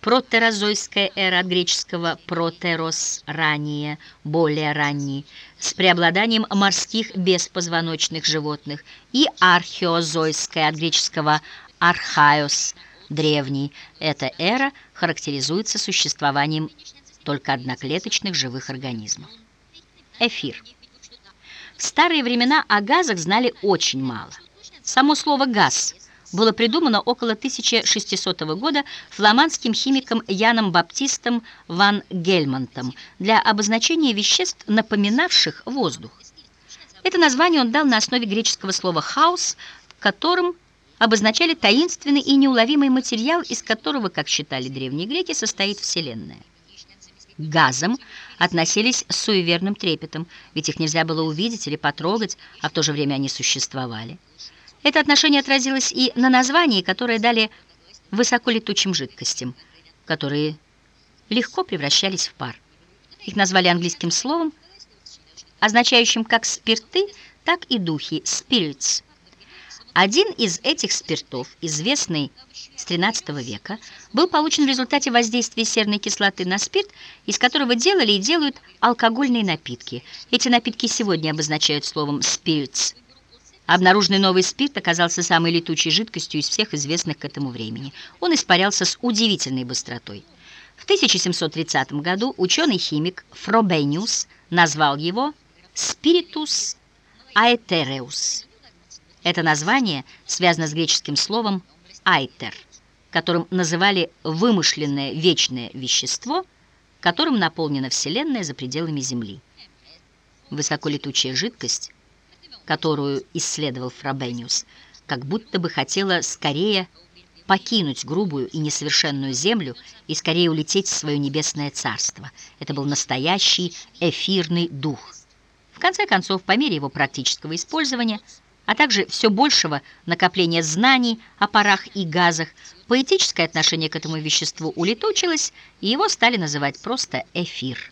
протерозойская эра от греческого протерос – ранее, более ранний, с преобладанием морских беспозвоночных животных, и археозойская от греческого архаос – древний. Эта эра характеризуется существованием только одноклеточных живых организмов. Эфир. В старые времена о газах знали очень мало. Само слово «газ» было придумано около 1600 года фламандским химиком Яном Баптистом ван Гельмонтом для обозначения веществ, напоминавших воздух. Это название он дал на основе греческого слова «хаос», которым обозначали таинственный и неуловимый материал, из которого, как считали древние греки, состоит Вселенная. К газам относились с суеверным трепетом, ведь их нельзя было увидеть или потрогать, а в то же время они существовали. Это отношение отразилось и на названии, которое дали высоколетучим жидкостям, которые легко превращались в пар. Их назвали английским словом, означающим как спирты, так и духи «spirits». Один из этих спиртов, известный с XIII века, был получен в результате воздействия серной кислоты на спирт, из которого делали и делают алкогольные напитки. Эти напитки сегодня обозначают словом «spirits». Обнаруженный новый спирт оказался самой летучей жидкостью из всех известных к этому времени. Он испарялся с удивительной быстротой. В 1730 году ученый-химик Фробениус назвал его «spiritus aetereus». Это название связано с греческим словом «айтер», которым называли вымышленное вечное вещество, которым наполнена Вселенная за пределами Земли. Высоколетучая жидкость – которую исследовал Фрабениус, как будто бы хотела скорее покинуть грубую и несовершенную землю и скорее улететь в свое небесное царство. Это был настоящий эфирный дух. В конце концов, по мере его практического использования, а также все большего накопления знаний о парах и газах, поэтическое отношение к этому веществу улетучилось, и его стали называть просто эфир.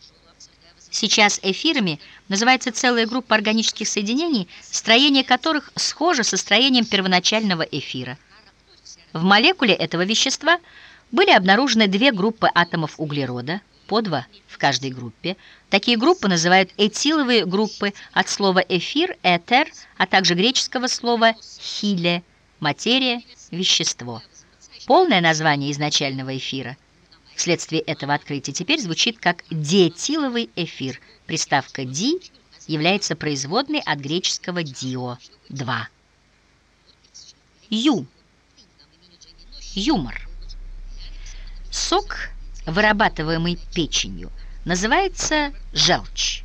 Сейчас эфирами называется целая группа органических соединений, строение которых схоже со строением первоначального эфира. В молекуле этого вещества были обнаружены две группы атомов углерода, по два в каждой группе. Такие группы называют этиловые группы от слова «эфир», «этер», а также греческого слова «хиле» – материя, вещество. Полное название изначального эфира – Вследствие этого открытия теперь звучит как диэтиловый эфир. Приставка «ди» является производной от греческого «дио» – «два». Ю. Юмор. Сок, вырабатываемый печенью, называется желчь.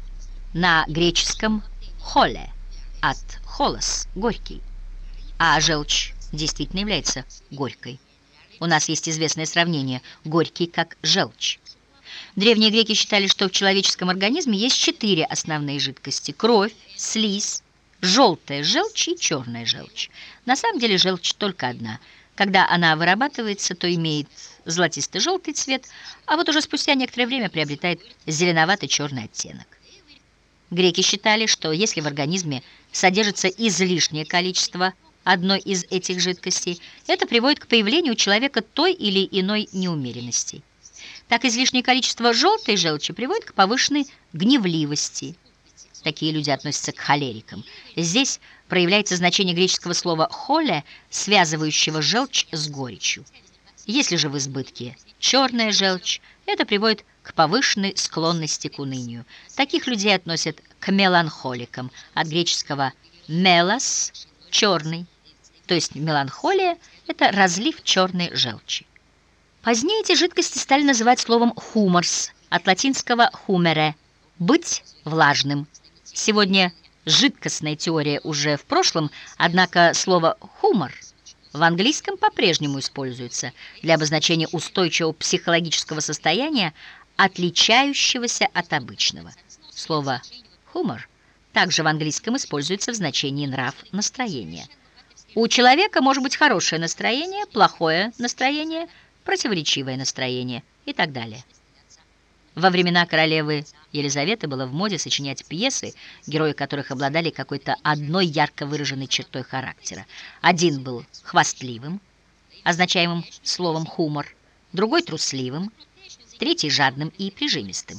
На греческом «холе» от «холос» – горький. А желчь действительно является горькой. У нас есть известное сравнение «горький как желчь». Древние греки считали, что в человеческом организме есть четыре основные жидкости – кровь, слизь, желтая желчь и черная желчь. На самом деле желчь только одна. Когда она вырабатывается, то имеет золотисто-желтый цвет, а вот уже спустя некоторое время приобретает зеленовато-черный оттенок. Греки считали, что если в организме содержится излишнее количество одной из этих жидкостей, это приводит к появлению у человека той или иной неумеренности. Так излишнее количество желтой желчи приводит к повышенной гневливости. Такие люди относятся к холерикам. Здесь проявляется значение греческого слова «холе», связывающего желчь с горечью. Если же в избытке черная желчь, это приводит к повышенной склонности к унынию. Таких людей относят к меланхоликам, от греческого «мелос» — черный, то есть меланхолия – это разлив черной желчи. Позднее эти жидкости стали называть словом «хуморс» от латинского «хумере» – «быть влажным». Сегодня жидкостная теория уже в прошлом, однако слово «хумор» в английском по-прежнему используется для обозначения устойчивого психологического состояния, отличающегося от обычного. Слово «хумор» также в английском используется в значении «нрав», «настроение». У человека может быть хорошее настроение, плохое настроение, противоречивое настроение и так далее. Во времена королевы Елизаветы было в моде сочинять пьесы, герои которых обладали какой-то одной ярко выраженной чертой характера. Один был хвастливым, означаемым словом «хумор», другой трусливым, третий жадным и прижимистым.